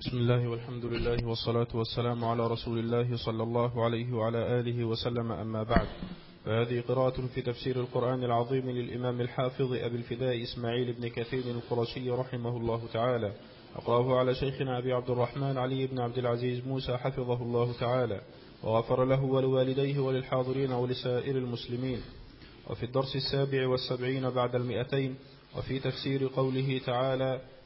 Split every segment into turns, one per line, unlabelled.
بسم الله والحمد لله والصلاة والسلام على رسول الله صلى الله عليه وعلى آله وسلم أما بعد. فهذه قراءة في تفسير القرآن العظيم للإمام الحافظ أبي الفداء إسماعيل بن كثير القرشي رحمه الله تعالى. أقرأه على شيخنا أبي عبد الرحمن علي بن عبد العزيز موسى حفظه الله تعالى. وغفر له ولوالديه وللحاضرين ولسائر المسلمين. وفي الدرس السابع والسبعين بعد المئتين. وفي تفسير قوله تعالى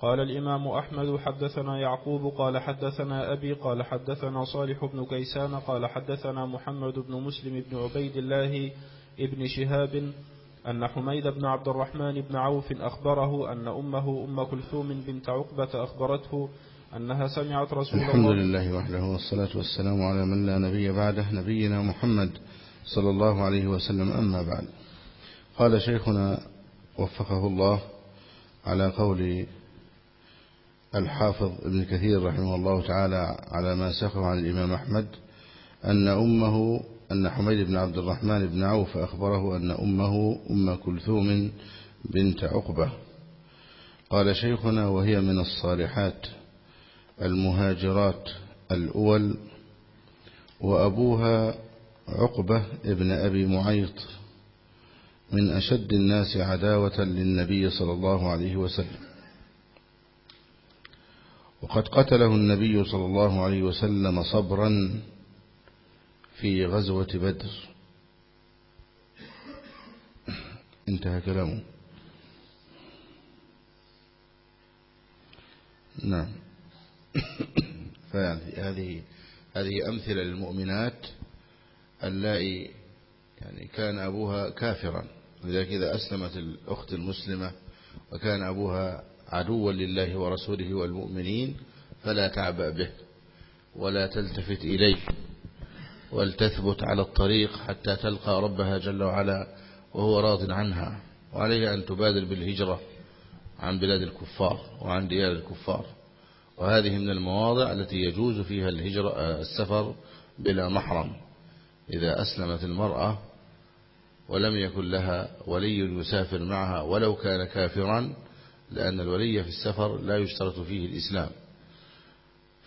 قال الإمام أحمد حدثنا يعقوب قال حدثنا أبي قال حدثنا صالح بن كيسان قال حدثنا محمد بن مسلم بن عبيد الله ابن شهاب أن حميد بن عبد الرحمن بن عوف أخبره أن أمه أم كلثوم بنت عقبة أخبرته أنها سمعت رسول الله
الحمد لله وحده والصلاة والسلام على من لا نبي بعده نبينا محمد صلى الله عليه وسلم أما بعد. قال شيخنا وفقه الله على قول الحافظ ابن كثير رحمه الله تعالى على ما ساقه عن الإمام أحمد أن أمه أن حميد بن عبد الرحمن بن عوف أخبره أن أمه أم كلثوم بنت عقبة. قال شيخنا وهي من الصالحات المهاجرات الأول وأبوها عقبة ابن أبي معيط من أشد الناس عداوة للنبي صلى الله عليه وسلم. وقد قتله النبي صلى الله عليه وسلم صبرا في غزوة بدر. انتهى كلامه. نعم. فهذه هذه أمثلة للمؤمنات اللائي يعني كان أبوها كافرا. لذلك إذا أسلمت الأخت المسلمة وكان أبوها عدوا لله ورسوله والمؤمنين فلا تعبأ به ولا تلتفت إليه ولتثبت على الطريق حتى تلقى ربها جل وعلا وهو راض عنها وعليها أن تبادر بالهجرة عن بلاد الكفار وعن ديار الكفار وهذه من المواضع التي يجوز فيها الهجرة السفر بلا محرم. إذا أسلمت المرأة ولم يكن لها ولي يسافر معها ولو كان كافرا لأن الولي في السفر لا يشترط فيه الإسلام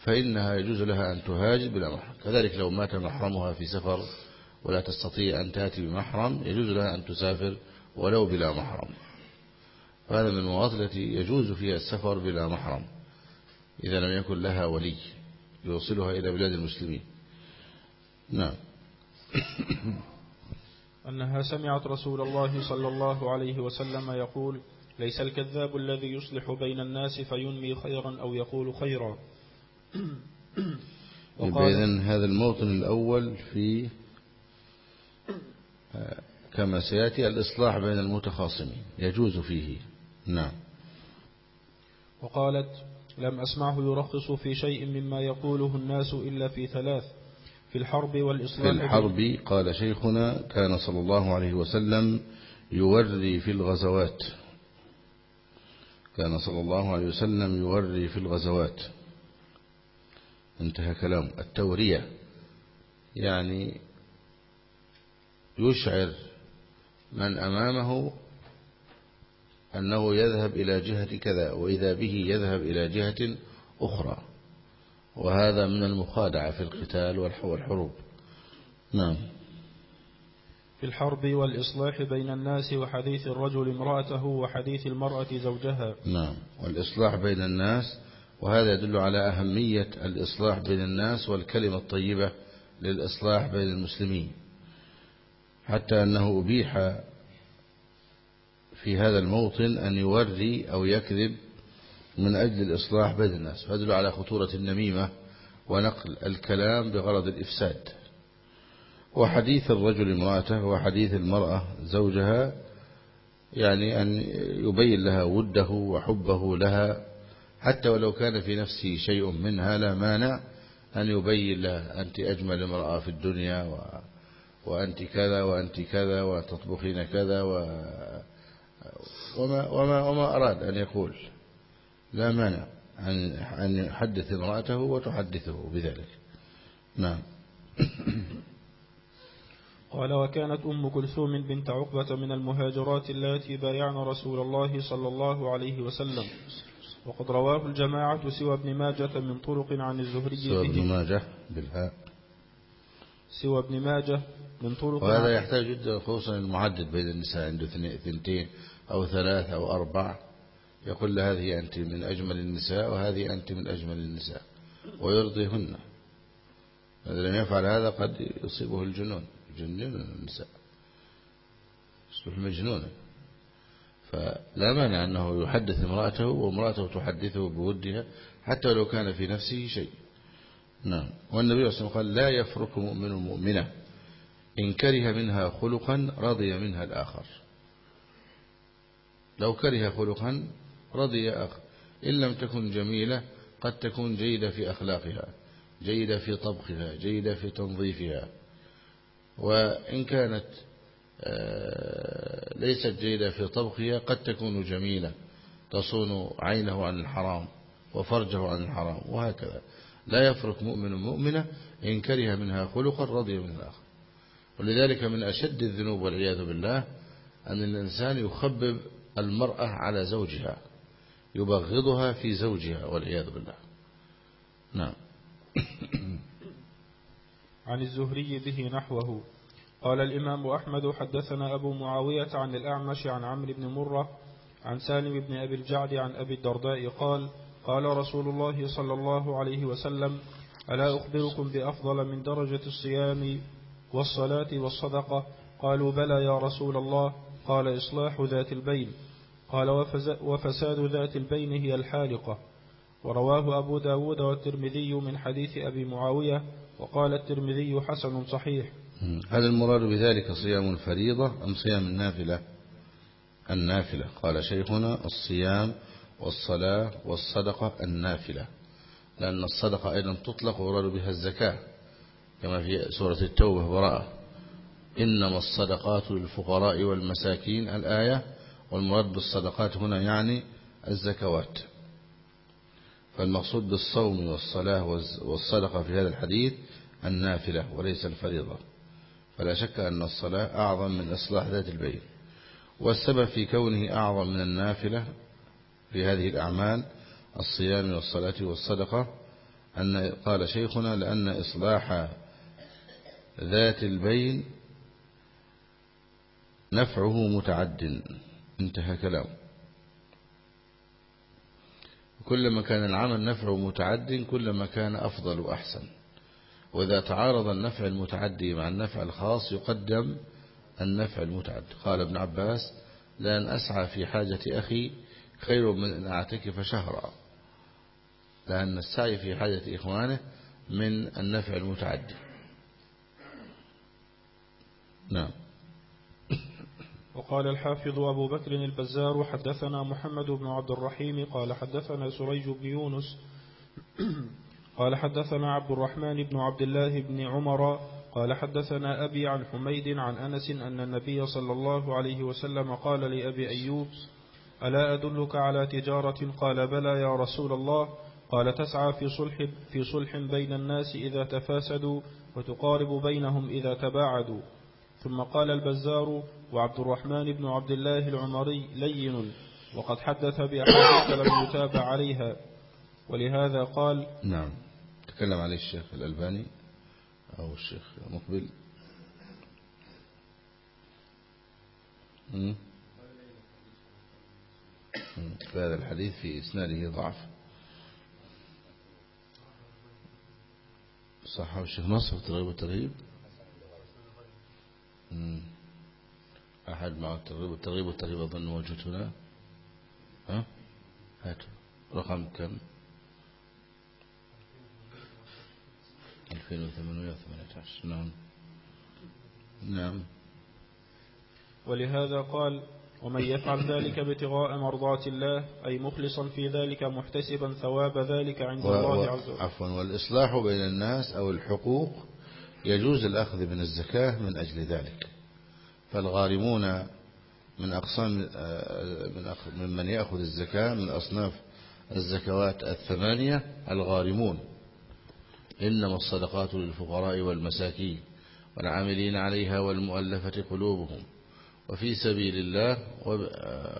فإنها يجوز لها أن تهاجر بلا محرم. كذلك لو مات محرمها في سفر ولا تستطيع أن تأتي بمحرم يجوز لها أن تسافر ولو بلا محرم. فهذا من المواطن التي يجوز فيها السفر بلا محرم. إذا لم يكن لها ولي يوصلها إلى بلاد المسلمين. نعم.
أنها سمعت رسول الله صلى الله عليه وسلم يقول ليس الكذاب الذي يصلح بين الناس فينمي خيرا أو يقول خيرا.
إذن هذا الموطن الأول في كما سيأتي الإصلاح بين المتخاصمين. يجوز فيه. نعم.
وقالت لم أسمعه يرخص في شيء مما يقوله الناس إلا في ثلاث في الحرب والإصلاح.
في الحرب قال شيخنا كان صلى الله عليه وسلم يوري في الغزوات. كان صلى الله عليه وسلم يوري في الغزوات. انتهى كلام. التورية يعني يشعر من أمامه أنه يذهب إلى جهة كذا وإذا به يذهب إلى جهة أخرى. وهذا من المخادعة في القتال والحروب. نعم.
في الحرب والإصلاح بين الناس وحديث الرجل امرأته وحديث المرأة زوجها.
نعم والإصلاح بين الناس وهذا يدل على أهمية الإصلاح بين الناس والكلمة الطيبة للإصلاح بين المسلمين. حتى أنه أبيح في هذا الموطن أن يوري أو يكذب من أجل الإصلاح بين الناس. ويدل على خطورة النميمة ونقل الكلام بغرض الإفساد. وحديث الرجل امرأته وحديث المرأة زوجها يعني أن يبين لها وده وحبه لها حتى ولو كان في نفسه شيء منها لا مانع أن يبين لها أنت أجمل امرأة في الدنيا وأنت كذا وأنت كذا وتطبخين كذا و وما, وما, وما أراد أن يقول لا مانع أن يحدث امرأته وتحدثه بذلك. نعم.
قال وكانت أم كلثوم بنت عقبة من المهاجرات اللاتي بايعن رسول الله صلى الله عليه وسلم. وقد رواه الجماعة سوى ابن ماجة من طرق عن الزهري
سوى ابن ماجة بالهاء.
سوى ابن ماجة من طرق
وهذا يحتاج جدا خصوصا المعدد بين النساء عنده اثنتين أو ثلاث أو أربع. يقول هذه أنت من أجمل النساء وهذه أنت من أجمل النساء. ويرضيهن. إذا لم يفعل هذا قد يصيبه الجنون. يجنن النساء يصبح مجنونا. فلا مانع أنه يحدث امرأته وامرأته تحدثه بودها حتى لو كان في نفسه شيء. نعم. والنبي صلى الله عليه وسلم قال لا يفرق مؤمن مؤمنة إن كره منها خلقا رضي منها الآخر. لو كره خلقا رضي آخر. إن لم تكن جميلة قد تكون جيدة في أخلاقها جيدة في طبخها جيدة في تنظيفها. وإن كانت آه، ليست جيدة في طبخها قد تكون جميلة تصون عينه عن الحرام وفرجه عن الحرام وهكذا. لا يفرق مؤمن مؤمنة إن كره منها خلقا رضي من الآخر. ولذلك من أشد الذنوب والعياذ بالله أن الإنسان يخبب المرأة على زوجها يبغضها في زوجها والعياذ بالله. نعم.
عن الزهري به نحوه. قال الإمام أحمد حدثنا أبو معاوية عن الأعمش عن عمرو بن مرة عن سالم بن أبي الجعد عن أبي الدرداء قال قال رسول الله صلى الله عليه وسلم ألا أخبركم بأفضل من درجة الصيام والصلاة والصدقة؟ قالوا بلى يا رسول الله. قال إصلاح ذات البين. قال وفساد ذات البين هي الحالقة. ورواه أبو داود والترمذي من حديث أبي معاوية وقال الترمذي حسن صحيح.
هذا المراد بذلك صيام الفريضة أم صيام النافلة؟ النافلة. قال شيخنا الصيام والصلاة والصدقة النافلة لأن الصدقة أيضا تطلق ويراد بها الزكاة كما في سورة التوبة براءة. إنما الصدقات للفقراء والمساكين الآية والمراد بالصدقات هنا يعني الزكوات. فالمقصود بالصوم والصلاة والصدقة في هذا الحديث النافلة وليس الفريضة. فلا شك أن الصلاة أعظم من إصلاح ذات البين والسبب في كونه أعظم من النافلة في هذه الأعمال الصيام والصلاة والصدقة أن قال شيخنا لأن إصلاح ذات البين نفعه متعد. انتهى كلامه كلما كان العمل نفعه متعد كلما كان أفضل وأحسن. وإذا تعارض النفع المتعدي مع النفع الخاص يقدم النفع المتعد. قال ابن عباس لأن أسعى في حاجة أخي خير من أن أعتكف شهرا. لأن السعي في حاجة إخوانه من النفع المتعدي. نعم.
وقال الحافظ أبو بكر البزار حدثنا محمد بن عبد الرحيم قال حدثنا سريج بن يونس قال حدثنا عبد الرحمن بن عبد الله بن عمر قال حدثنا أبي عن حميد عن أنس أن النبي صلى الله عليه وسلم قال لأبي أيوب ألا أدلك على تجارة؟ قال بلى يا رسول الله. قال تسعى في صلح, في صلح بين الناس إذا تفاسدوا وتقارب بينهم إذا تباعدوا. ثم قال البزار وعبد الرحمن بن عبد الله العمري لين وقد حدث بأحاديث لم يتابع عليها. ولهذا قال
نعم. تكلم عليه الشيخ الألباني أو الشيخ مقبل. هذا الحديث في إسناده ضعف. صحه الشيخ نصر الترغيب والترهيب أحد مع الترغيب والترغيب والترهيب أظن موجود هنا. ها؟ هات. رقم كم؟ 2818 نعم. نعم.
ولهذا قال ومن يفعل ذلك ابتغاء مرضات الله أي مخلصا في ذلك محتسبا ثواب ذلك عند الله عز وجل.
عفوا. والإصلاح بين الناس أو الحقوق يجوز الأخذ من الزكاة من أجل ذلك. فالغارمون من أقسام من ممن يأخذ الزكاة من أصناف الزكوات الثمانية الغارمون. إنما الصدقات للفقراء والمساكين والعاملين عليها والمؤلفة قلوبهم. وفي سبيل الله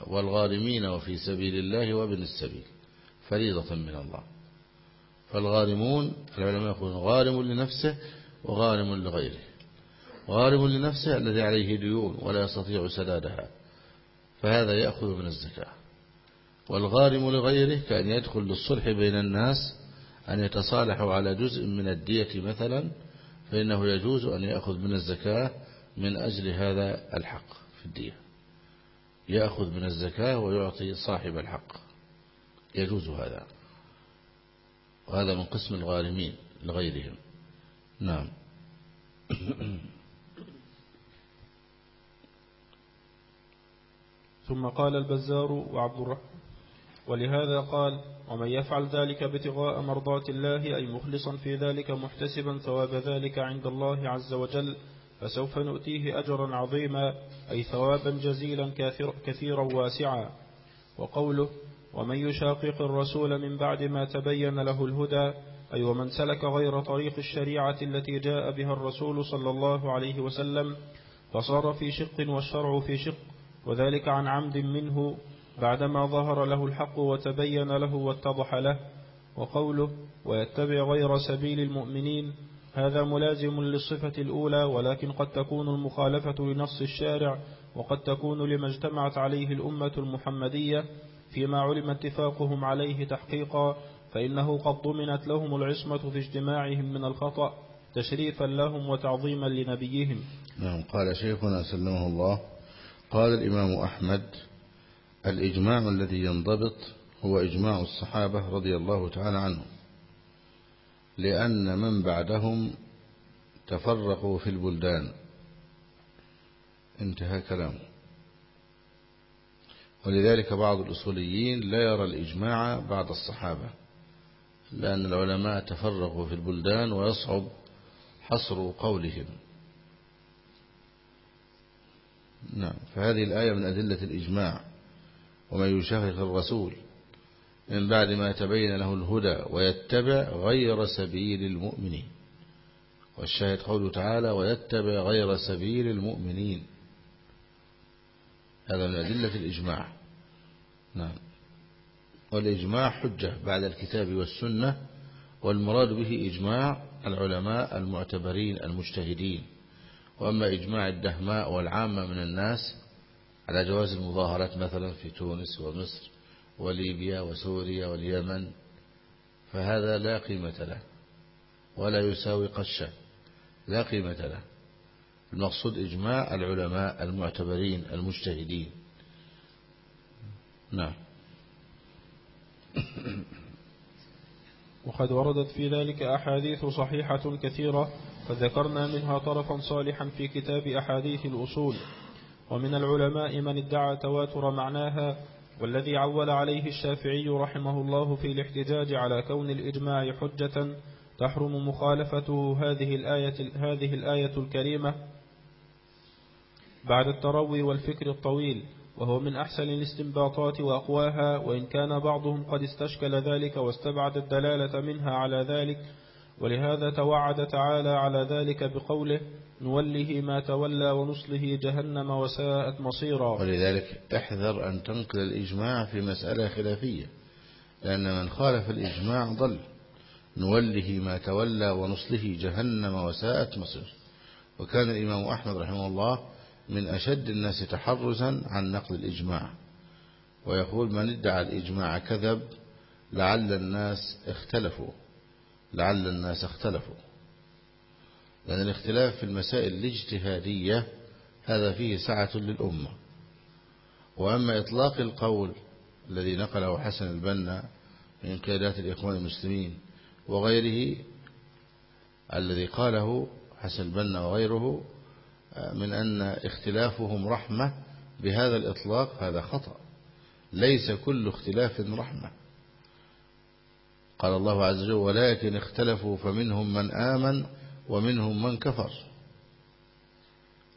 والغارمين وفي سبيل الله وابن السبيل فريضة من الله. فالغارمون العلماء يقولون غارم لنفسه وغارم لغيره. غارم لنفسه الذي عليه ديون ولا يستطيع سدادها فهذا يأخذ من الزكاة. والغارم لغيره كأن يدخل للصلح بين الناس أن يتصالحوا على جزء من الدية مثلا فإنه يجوز أن يأخذ من الزكاة من أجل هذا الحق في الدية. يأخذ من الزكاة ويعطي صاحب الحق. يجوز هذا. وهذا من قسم الغارمين لغيرهم. نعم.
ثم قال البزار وعبد الرحمن ولهذا قال ومن يفعل ذلك ابتغاء مرضات الله أي مخلصا في ذلك محتسبا ثواب ذلك عند الله عز وجل فسوف نؤتيه أجرا عظيما أي ثوابا جزيلا كثيرا واسعا. وقوله ومن يشاقق الرسول من بعد ما تبين له الهدى أي ومن سلك غير طريق الشريعة التي جاء بها الرسول صلى الله عليه وسلم فصار في شق والشرع في شق وذلك عن عمد منه بعدما ظهر له الحق وتبين له واتضح له وقوله ويتبع غير سبيل المؤمنين هذا ملازم للصفة الأولى ولكن قد تكون المخالفة لنص الشارع وقد تكون لما اجتمعت عليه الأمة المحمدية فيما علم اتفاقهم عليه تحقيقا فإنه قد ضمنت لهم العصمة في اجتماعهم من الخطأ تشريفا لهم وتعظيما لنبيهم.
نعم قال شيخنا سلمه الله قال الإمام أحمد الإجماع الذي ينضبط هو إجماع الصحابة رضي الله تعالى عنهم لأن من بعدهم تفرقوا في البلدان. انتهى كلامه. ولذلك بعض الأصوليين لا يرى الإجماع بعد الصحابة. لأن العلماء تفرقوا في البلدان ويصعب حصر قولهم. نعم فهذه الآية من أدلة الإجماع. ومن يشاقق الرسول من بعد ما تبين له الهدى ويتبع غير سبيل المؤمنين. والشاهد قوله تعالى ويتبع غير سبيل المؤمنين. هذا من أدلة الإجماع. نعم. والإجماع حجة بعد الكتاب والسنة والمراد به إجماع العلماء المعتبرين المجتهدين. وأما إجماع الدهماء والعامة من الناس على جواز المظاهرات مثلا في تونس ومصر وليبيا وسوريا واليمن فهذا لا قيمة له ولا يساوي قشة لا قيمة له. المقصود إجماع العلماء المعتبرين المجتهدين. نعم.
وقد وردت في ذلك أحاديث صحيحة كثيرة فذكرنا منها طرفا صالحا في كتاب أحاديث الأصول. ومن العلماء من ادعى تواتر معناها والذي عول عليه الشافعي رحمه الله في الاحتجاج على كون الإجماع حجة تحرم مخالفته هذه الآية, هذه الآية الكريمة بعد التروي والفكر الطويل. وهو من أحسن الاستنباطات وأقواها وإن كان بعضهم قد استشكل ذلك واستبعد الدلالة منها على ذلك ولهذا توعد تعالى على ذلك بقوله نوله ما تولى ونصله جهنم وساءت مصيرا.
ولذلك احذر أن تنقل الإجماع في مسألة خلافية لأن من خالف الإجماع ضل نوله ما تولى ونصله جهنم وساءت مصير وكان الإمام أحمد رحمه الله من أشد الناس تحرزا عن نقل الإجماع. ويقول من ادعى الإجماع كذب لعل الناس اختلفوا. لعل الناس اختلفوا. لأن الاختلاف في المسائل الاجتهادية هذا فيه سعة للأمة. وأما إطلاق القول الذي نقله حسن البنا من قيادات الإخوان المسلمين وغيره الذي قاله حسن البنا وغيره من أن اختلافهم رحمة بهذا الإطلاق هذا خطأ. ليس كل اختلاف رحمة. قال الله عز وجل ولكن اختلفوا فمنهم من آمن ومنهم من كفر.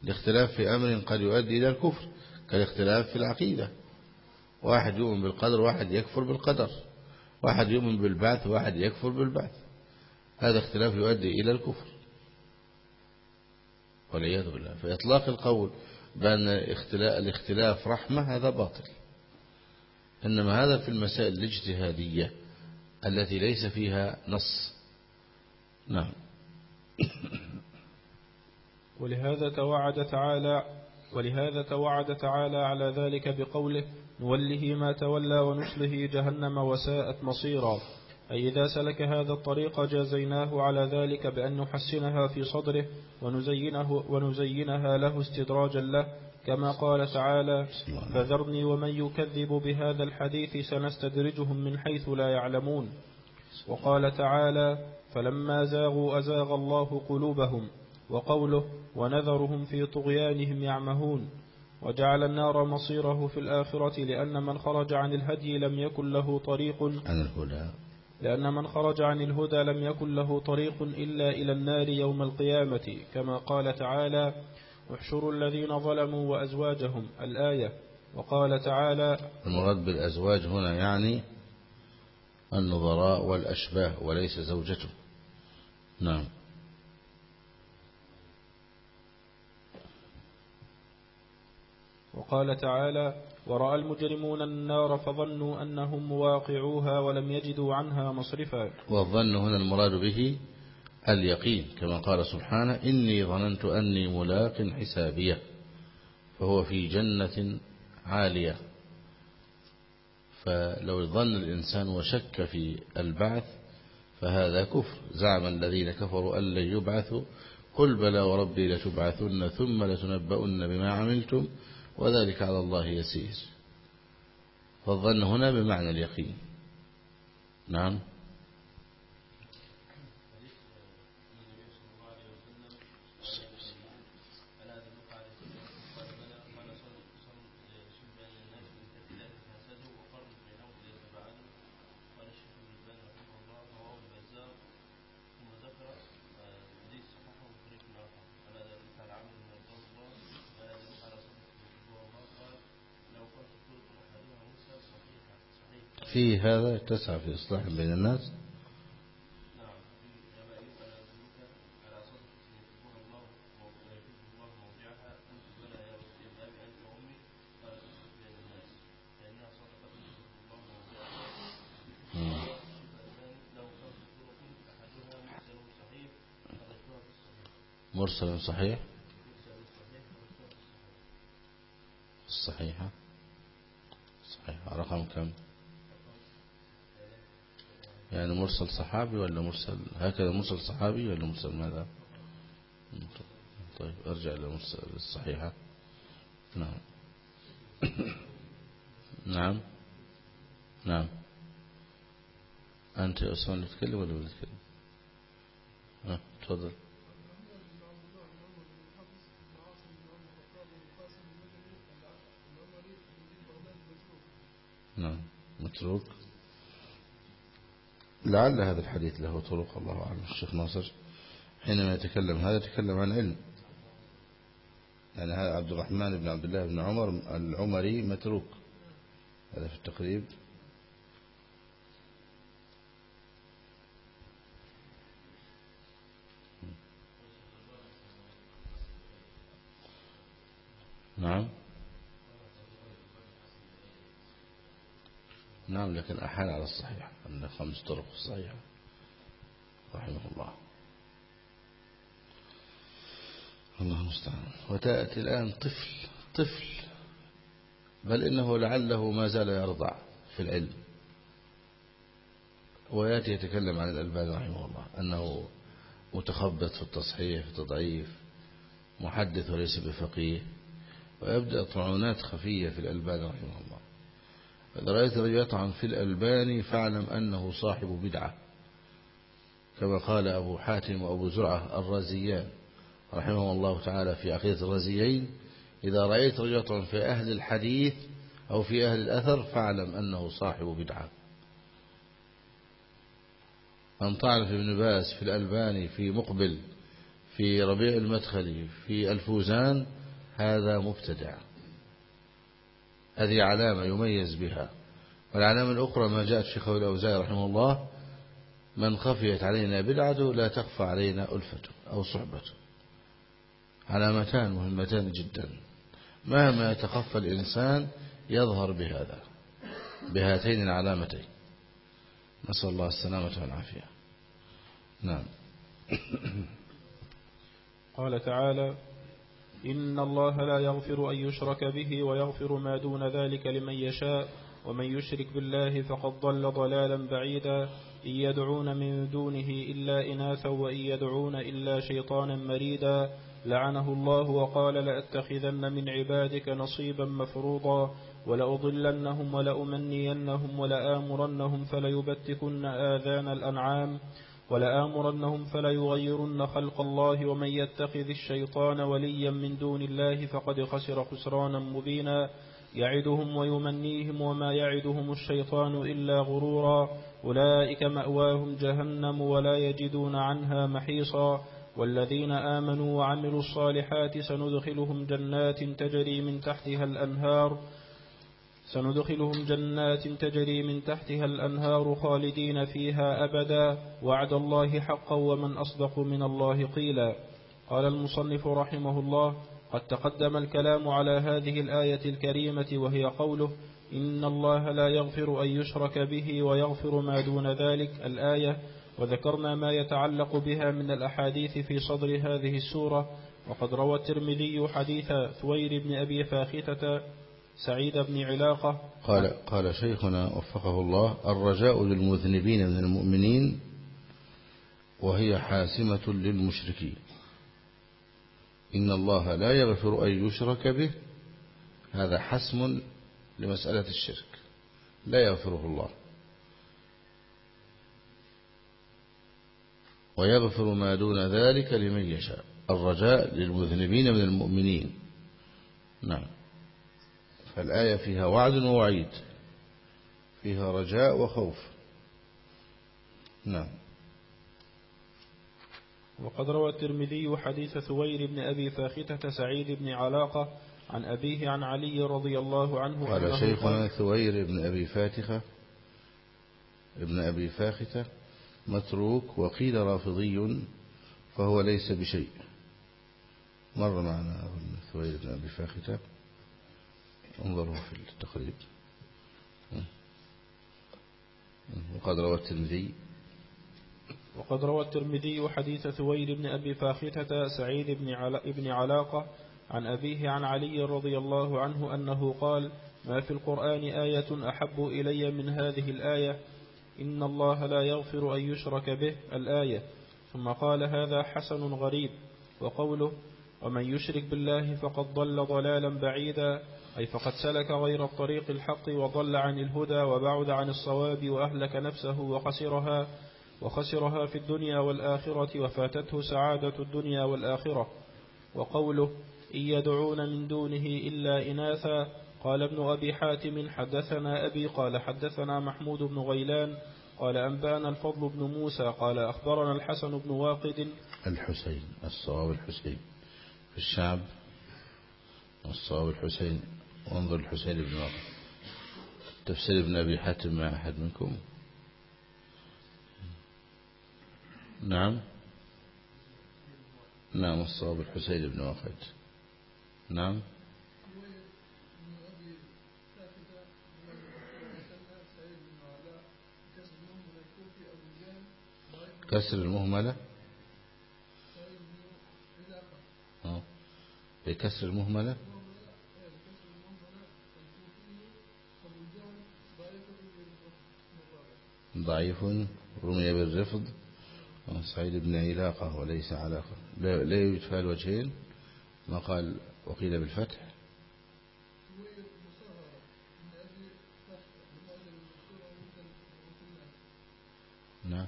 الاختلاف في أمر قد يؤدي إلى الكفر كالاختلاف في العقيدة. واحد يؤمن بالقدر واحد يكفر بالقدر. واحد يؤمن بالبعث واحد يكفر بالبعث. هذا اختلاف يؤدي إلى الكفر. والعياذ بالله. فإطلاق القول بأن الاختلاف رحمة هذا باطل. إنما هذا في المسائل الاجتهادية التي ليس فيها نص. نعم.
ولهذا توعد تعالى ولهذا توعد تعالى على ذلك بقوله نوله ما تولى ونصله جهنم وساءت مصيرا. أي إذا سلك هذا الطريق جازيناه على ذلك بأن نحسنها في صدره ونزينه ونزينها له استدراجا له كما قال تعالى فذرني ومن يكذب بهذا الحديث سنستدرجهم من حيث لا يعلمون. وقال تعالى فلما زاغوا أزاغ الله قلوبهم وقوله ونذرهم في طغيانهم يعمهون. وجعل النار مصيره في الآخرة لأن من خرج عن الهدي لم يكن له طريق
عن الهدى.
لأن من خرج عن الهدى لم يكن له طريق إلا إلى النار يوم القيامة كما قال تعالى احشروا الذين ظلموا وأزواجهم الآية. وقال تعالى
المراد بالأزواج هنا يعني النظراء والأشباه وليس زوجته. نعم.
وقال تعالى ورأى المجرمون النار فظنوا أنهم مواقعوها ولم يجدوا عنها مصرفا.
والظن هنا المراد به اليقين كما قال سبحانه إني ظننت أني ملاق حسابية فهو في جنة عالية. فلو ظن الإنسان وشك في البعث فهذا كفر. زعم الذين كفروا أن لن يبعثوا قل بلى وربي لتبعثن ثم لتنبؤن بما عملتم. وذلك على الله يسير. فالظن هنا بمعنى اليقين. نعم. في هذا تسعى في إصلاح بين الناس؟ مرسل صحيح الصحيحة صحيحة رقم كم يعني مرسل صحابي ولا مرسل هكذا مرسل صحابي ولا مرسل ماذا؟ طيب أرجع للمرسل الصحيحة نعم. نعم. نعم. أنت أسمان تتكلم ولا تتكلم ها تفضل. نعم. متروك؟ لعل هذا الحديث له طرق الله أعلم. الشيخ ناصر حينما يتكلم هذا يتكلم عن علم. يعني هذا عبد الرحمن بن عبد الله بن عمر العمري متروك. هذا في التقريب. نعم. نعم لكن أحال على الصحيح أن خمس طرق صحيحة رحمه الله. الله المستعان. وتأتي الآن طفل طفل. بل إنه لعله ما زال يرضع في العلم. ويأتي يتكلم عن الألبان رحمه الله أنه متخبط في التصحيح في التضعيف محدث وليس بفقيه. ويبدأ طعونات خفية في الألبان رحمه الله. فإذا رأيت رجل يطعن في الألباني فاعلم أنه صاحب بدعة. كما قال أبو حاتم وأبو زرعة الرازيان رحمه الله تعالى في عقيدة الرازيين إذا رأيت رجل يطعن في أهل الحديث أو في أهل الأثر فاعلم أنه صاحب بدعة. من طعن في ابن باس في الألباني في مقبل في ربيع المدخلي في الفوزان هذا مبتدع. هذه علامة يميز بها. والعلامة الأخرى ما جاءت في قول الأوزاعي رحمه الله من خفيت علينا بدعته لا تخفى علينا ألفته أو صحبته علامتان مهمتان جدا. مهما يتخفى الإنسان يظهر بهذا بهاتين العلامتين. نسأل الله السلامة والعافية. نعم.
قال تعالى إن الله لا يغفر أن يشرك به ويغفر ما دون ذلك لمن يشاء ومن يشرك بالله فقد ضل ضلالا بعيدا. إن يدعون من دونه إلا إناثا وإن يدعون إلا شيطانا مريدا. لعنه الله وقال لأتخذن من عبادك نصيبا مفروضا. ولأضلنهم ولأمنينهم ولآمرنهم فليبتكن آذان الأنعام. ولآمرنهم فليغيرن خلق الله ومن يتخذ الشيطان وليا من دون الله فقد خسر خسرانا مبينا يعدهم ويمنيهم وما يعدهم الشيطان إلا غرورا أولئك مأواهم جهنم ولا يجدون عنها محيصا والذين آمنوا وعملوا الصالحات سندخلهم جنات تجري من تحتها الأنهار سندخلهم جنات تجري من تحتها الأنهار خالدين فيها أبدا. وعد الله حقا ومن أصدق من الله قيلا. قال المصنف رحمه الله قد تقدم الكلام على هذه الآية الكريمة وهي قوله إن الله لا يغفر أن يشرك به ويغفر ما دون ذلك الآية. وذكرنا ما يتعلق بها من الأحاديث في صدر هذه السورة. وقد روى الترمذي حديث ثوير بن أبي فاختة سعيد بن علاقة.
قال قال شيخنا وفقه الله الرجاء للمذنبين من المؤمنين وهي حاسمة للمشركين. إن الله لا يغفر أن يشرك به. هذا حسم لمسألة الشرك. لا يغفره الله. ويغفر ما دون ذلك لمن يشاء. الرجاء للمذنبين من المؤمنين. نعم. فالآية فيها وعد ووعيد فيها رجاء وخوف. نعم.
وقد روى الترمذي حديث ثوير بن أبي فاختة سعيد بن علاقة عن أبيه عن علي رضي الله عنه
قال شيخنا ثوير بن أبي فاتخة ابن أبي فاختة متروك وقيل رافضي فهو ليس بشيء. مر معنا ثوير بن أبي فاختة انظروا في التقريب وقد روى الترمذي.
وقد روى الترمذي حديث ثوير بن أبي فاختة سعيد بن, علا بن علاقة عن أبيه عن علي رضي الله عنه أنه قال ما في القرآن آية أحب إلي من هذه الآية؟ إن الله لا يغفر أن يشرك به الآية. ثم قال هذا حسن غريب. وقوله ومن يشرك بالله فقد ضل ضلالا بعيدا. أي فقد سلك غير الطريق الحق وضل عن الهدى وبعد عن الصواب وأهلك نفسه وخسرها وخسرها في الدنيا والآخرة وفاتته سعادة الدنيا والآخرة. وقوله إن يدعون من دونه إلا إناثا قال ابن أبي حاتم حدثنا أبي قال حدثنا محمود بن غيلان قال أنبأنا الفضل بن موسى قال أخبرنا الحسن بن واقد.
الحسين الصواب الحسين. في الشعب الصواب الحسين. وانظر الحسين بن واقد تفسير ابن أبي حاتم مع أحد منكم؟ نعم. نعم الصواب الحسين بن واقد نعم. كسر المهملة. بكسر المهملة. ضعيف رمي بالرفض. سعيد بن علاقة وليس علاقة لا يوجد فيها الوجهين ما قال؟ وقيل بالفتح نعم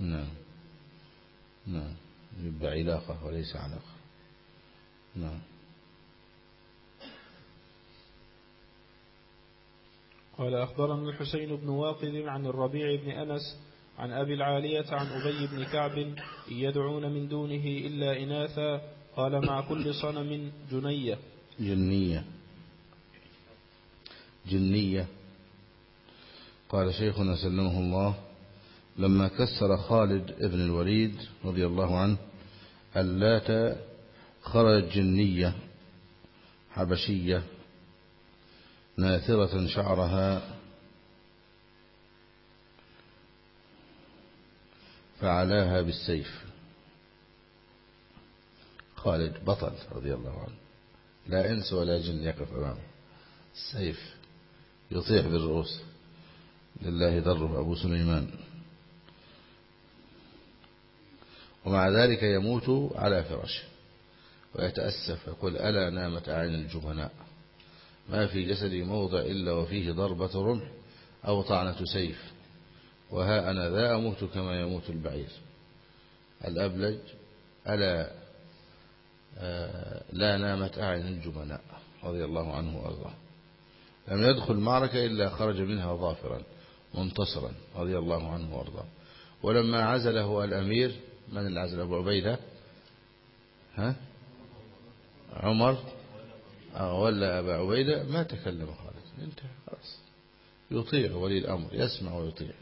نعم نعم يبقى علاقة وليس علاقة نعم
قال أخبرنا الحسين بن واقد عن الربيع بن أنس عن أبي العالية عن أبي بن كعب إن يدعون من دونه إلا إناثا قال مع كل صنم جنية.
جنية. جنية. قال شيخنا سلمه الله لما كسر خالد ابن الوليد رضي الله عنه اللات خرجت جنية حبشية ناثرة شعرها. فعلاها بالسيف. خالد بطل رضي الله عنه. لا إنس ولا جن يقف أمامه. السيف يطيح بالرؤوس. لله ضره أبو سليمان. ومع ذلك يموت على فراشه. ويتأسف يقول ألا نامت أعين الجبناء ما في جسدي موضع إلا وفيه ضربة رمح أو طعنة سيف. وها أنا ذا أموت كما يموت البعير. الأبلج ألا آه، لا نامت أعين الجبناء رضي الله عنه وأرضاه. لم يدخل معركة إلا خرج منها ظافرا منتصرا رضي الله عنه وأرضاه. ولما عزله الأمير من العزل أبو عبيدة. ها؟ عمر. ولا أبا عبيدة ما تكلم خالد انتهى خلاص. يطيع ولي الأمر يسمع ويطيع.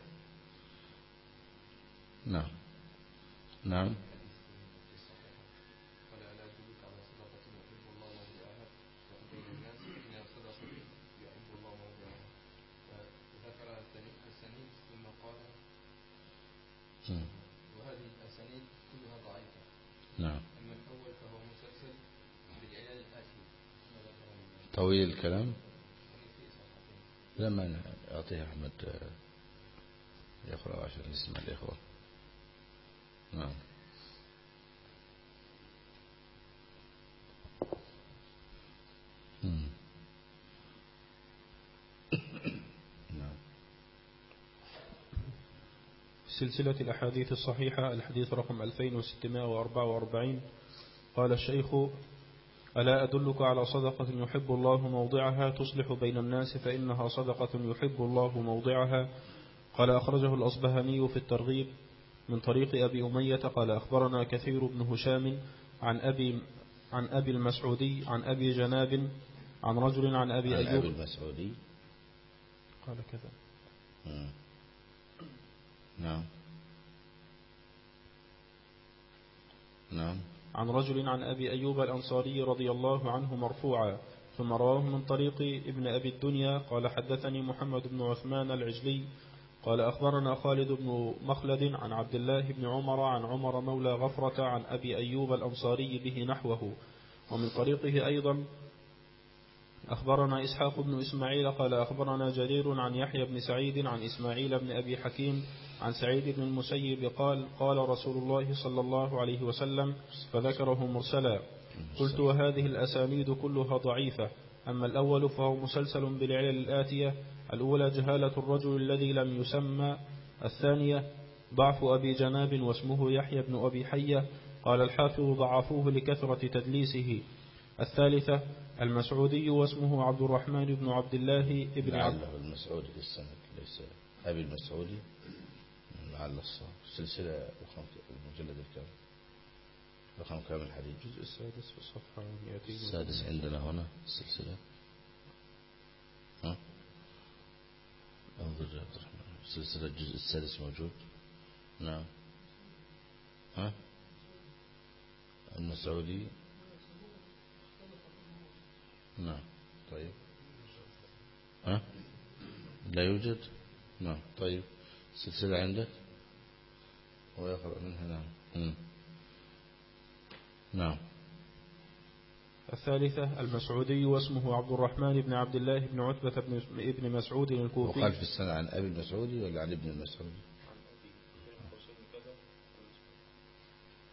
نعم. نعم
وهذه الأسانيد كلها ضعيفة
نعم
أما الأول فهو مسلسل بالعلل الآتية
طويل الكلام لما أعطيه أحمد يقرأ عشان نسمع الإخوة نعم
سلسلة الأحاديث الصحيحة الحديث رقم 2644 قال الشيخ ألا أدلك على صدقة يحب الله موضعها؟ تصلح بين الناس فإنها صدقة يحب الله موضعها. قال أخرجه الأصبهاني في الترغيب من طريق أبي أمية. قال أخبرنا كثير بن هشام عن أبي عن أبي المسعودي عن أبي جناب عن رجل عن أبي
عن
أيوب.
أبي المسعودي.
قال كذا.
نعم. نعم.
عن رجل عن أبي أيوب الأنصاري رضي الله عنه مرفوعا ثم رواه من طريق ابن أبي الدنيا قال حدثني محمد بن عثمان العجلي قال أخبرنا خالد بن مخلد عن عبد الله بن عمر عن عمر مولى غفرة عن أبي أيوب الأنصاري به نحوه ومن طريقه أيضا أخبرنا إسحاق بن إسماعيل قال أخبرنا جرير عن يحيى بن سعيد عن إسماعيل بن أبي حكيم عن سعيد بن المسيب قال قال رسول الله صلى الله عليه وسلم فذكره مرسلا. قلت وهذه الأسانيد كلها ضعيفة. أما الأول فهو مسلسل بالعلل الآتية. الأولى جهالة الرجل الذي لم يسمى. الثانية ضعف أبي جناب واسمه يحيى بن أبي حية. قال الحافظ ضعفوه لكثرة تدليسه. الثالثة المسعودي واسمه عبد الرحمن بن عبد الله ابن عبد
لعله المسعودي في السند ليس أبي المسعودي لعل الصواب. السلسلة رقم المجلد الكامل. رقم كامل الحديث.
الجزء السادس في الصفحة 200
السادس عندنا هنا السلسلة ها؟ انظر يا عبد الرحمن. السلسلة الجزء السادس موجود. نعم. ها؟ المسعودي نعم. طيب. ها؟ لا يوجد؟ نعم. طيب. السلسلة عندك؟ ويقرأ منها نعم. مم. نعم.
الثالثة المسعودي واسمه عبد الرحمن بن عبد الله بن عتبة بن ابن مسعود الكوفي.
وقال في السنة عن أبي المسعودي ولا عن ابن المسعودي؟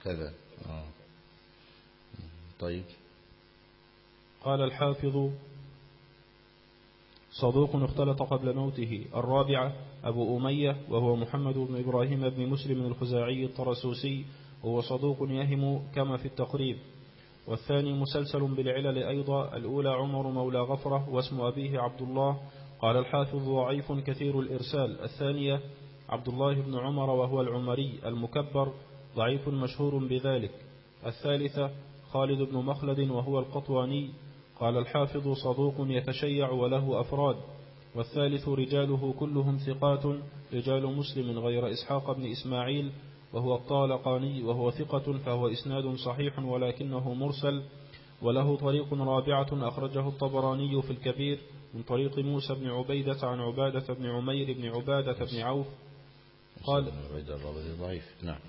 كذا. آه. طيب.
قال الحافظ صدوق اختلط قبل موته. الرابعة أبو أمية وهو محمد بن إبراهيم بن مسلم الخزاعي الطرسوسي وهو صدوق يهم كما في التقريب. والثاني مسلسل بالعلل أيضا الأولى عمر مولى غفرة واسم أبيه عبد الله قال الحافظ ضعيف كثير الإرسال. الثانية عبد الله بن عمر وهو العمري المكبر ضعيف مشهور بذلك. الثالثة خالد بن مخلد وهو القطواني. قال الحافظ صدوق يتشيع وله أفراد والثالث رجاله كلهم ثقات رجال مسلم غير إسحاق بن إسماعيل وهو الطالقاني وهو ثقة فهو إسناد صحيح ولكنه مرسل وله طريق رابعة أخرجه الطبراني في الكبير من طريق موسى بن عبيدة عن عبادة بن عمير بن عبادة بن عوف.
قال ضعيف نعم.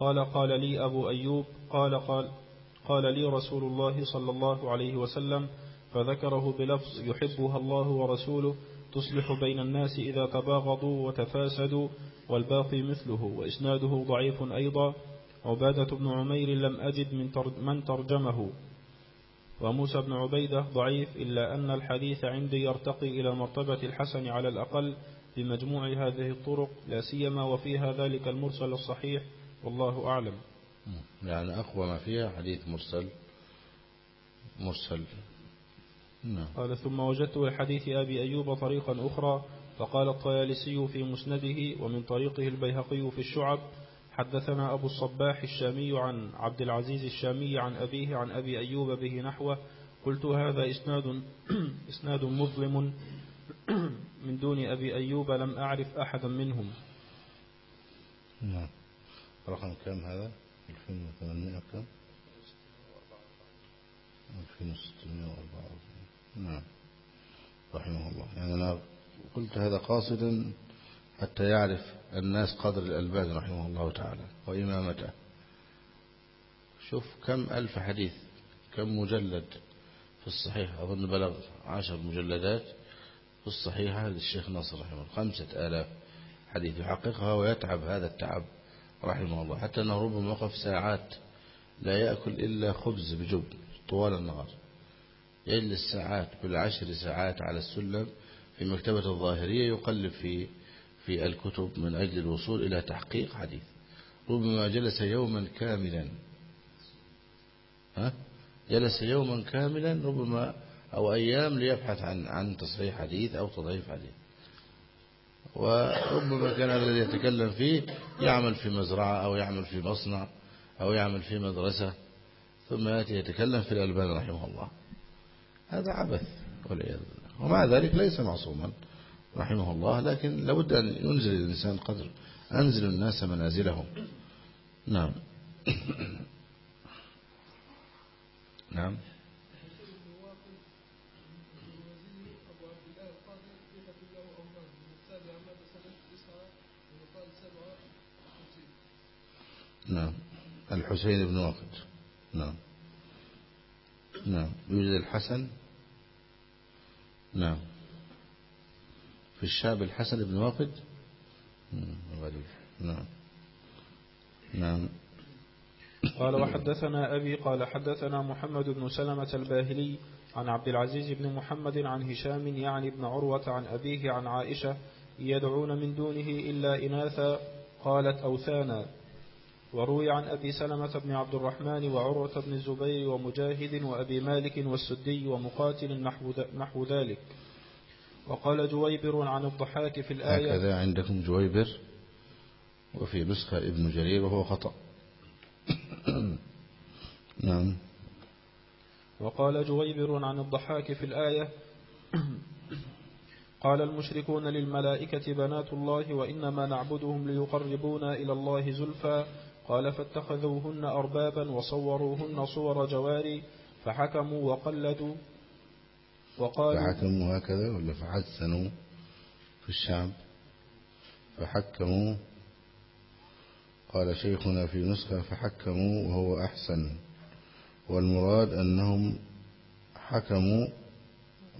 قال قال لي أبو أيوب قال قال قال لي رسول الله صلى الله عليه وسلم فذكره بلفظ يحبها الله ورسوله تصلح بين الناس إذا تباغضوا وتفاسدوا والباقي مثله وإسناده ضعيف أيضا. عبادة بن عمير لم أجد من من ترجمه. وموسى بن عبيدة ضعيف إلا أن الحديث عندي يرتقي إلى مرتبة الحسن على الأقل بمجموع هذه الطرق لا سيما وفيها ذلك المرسل الصحيح والله أعلم.
يعني أقوى ما فيها حديث مرسل. مرسل.
نعم. قال ثم وجدت لحديث أبي أيوب طريقا أخرى فقال الطيالسي في مسنده ومن طريقه البيهقي في الشعب حدثنا أبو الصباح الشامي عن عبد العزيز الشامي عن أبيه عن أبي أيوب به نحوه قلت هذا إسناد, إسناد مظلم. من دون أبي أيوب لم أعرف أحدا منهم.
نعم. رقم كم هذا؟ 2800 كم 2604 نعم. رحمه الله. يعني أنا قلت هذا قاصدا حتى يعرف الناس قدر الألبان رحمه الله تعالى. وإمامته. شوف كم ألف حديث كم مجلد في الصحيح. أظن بلغ عشر مجلدات في الصحيحة للشيخ نصر رحمه الله. خمسة آلاف حديث يحققها ويتعب هذا التعب. رحمه الله. حتى أنه ربما وقف ساعات لا يأكل إلا خبز بجبن طوال النهار. يجلس ساعات بالعشر ساعات على السلم في مكتبة الظاهرية يقلب في في الكتب من أجل الوصول إلى تحقيق حديث. ربما جلس يوما كاملا. ها؟ جلس يوما كاملا ربما أو أيام ليبحث عن عن تصحيح حديث أو تضعيف حديث. وربما كان الذي يتكلم فيه يعمل في مزرعة أو يعمل في مصنع أو يعمل في مدرسة ثم يأتي يتكلم في الألبان رحمه الله. هذا عبث والعياذ بالله. ومع ذلك ليس معصوما رحمه الله لكن لابد أن ينزل الإنسان قدر أنزل الناس منازلهم. نعم. نعم. نعم. الحسين بن واقد نعم. نعم. يوجد الحسن. نعم. في الشاب الحسن بن واقد غريب نعم. نعم.
قال وحدثنا أبي قال حدثنا محمد بن سلمة الباهلي عن عبد العزيز بن محمد عن هشام يعني بن عروة عن أبيه عن عائشة يدعون من دونه إلا إناثا قالت أوثانا. وروي عن أبي سلمة بن عبد الرحمن وعروة بن الزبير ومجاهد وأبي مالك والسدي ومقاتل نحو ذلك. وقال جويبر عن الضحاك في الآية
هكذا عندكم جويبر وفي نسخة ابن جرير وهو خطأ. نعم.
وقال جويبر عن الضحاك في الآية قال المشركون للملائكة بنات الله وإنما نعبدهم ليقربونا إلى الله زلفى قال فاتخذوهن أربابا وصوروهن صور جواري فحكموا وقلدوا
وقالوا فحكموا هكذا ولا فحسنوا في الشعب فحكموا. قال شيخنا في نسخة فحكموا وهو أحسن. والمراد أنهم حكموا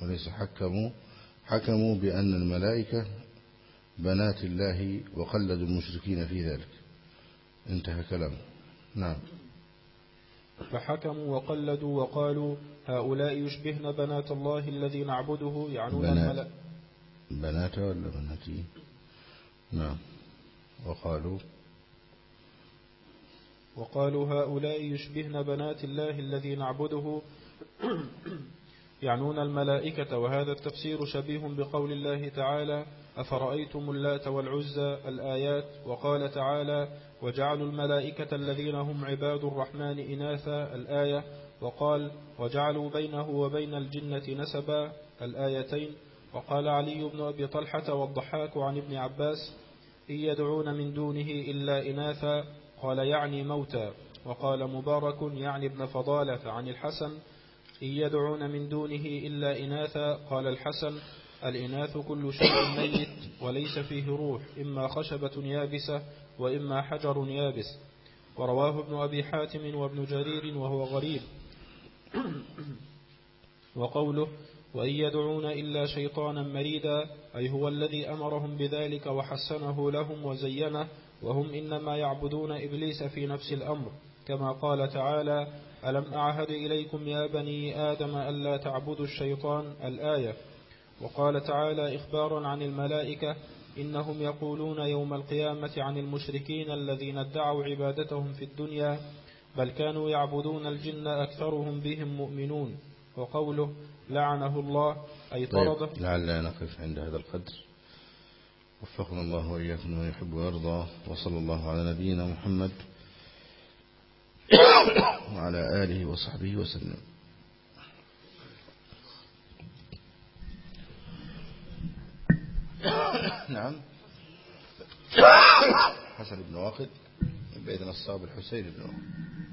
وليس حكموا حكموا بأن الملائكة بنات الله وقلدوا المشركين في ذلك. انتهى كلامه. نعم.
فحكموا وقلدوا وقالوا هؤلاء يشبهن بنات الله الذي نعبده يعنون بنات. الملأ.
بنات ولا بناتي نعم. وقالوا؟
وقالوا هؤلاء يشبهن بنات الله الذي نعبده يعنون الملائكة وهذا التفسير شبيه بقول الله تعالى أفرأيتم اللات والعزى الآيات وقال تعالى وجعلوا الملائكة الذين هم عباد الرحمن إناثا الآية وقال وجعلوا بينه وبين الجنة نسبا الآيتين وقال علي بن أبي طلحة والضحاك عن ابن عباس إن يدعون من دونه إلا إناثا قال يعني موتى وقال مبارك يعني ابن فضالة عن الحسن إن يدعون من دونه إلا إناثا قال الحسن الإناث كل شيء ميت وليس فيه روح إما خشبة يابسة وإما حجر يابس. ورواه ابن أبي حاتم وابن جرير وهو غريب. وقوله وإن يدعون إلا شيطانا مريدا أي هو الذي أمرهم بذلك وحسنه لهم وزينه وهم إنما يعبدون إبليس في نفس الأمر. كما قال تعالى ألم أعهد إليكم يا بني آدم ألا تعبدوا الشيطان الآية؟ وقال تعالى إخبارا عن الملائكة إنهم يقولون يوم القيامة عن المشركين الذين ادعوا عبادتهم في الدنيا بل كانوا يعبدون الجن أكثرهم بهم مؤمنون. وقوله لعنه الله أي طرده.
طيب لعلنا نقف عند هذا القدر. وفقنا الله وإياكم من يحب ويرضى وصلى الله على نبينا محمد وعلى آله وصحبه وسلم. نعم. حسن بن واخد بإذن الصاب الحسين بن واخد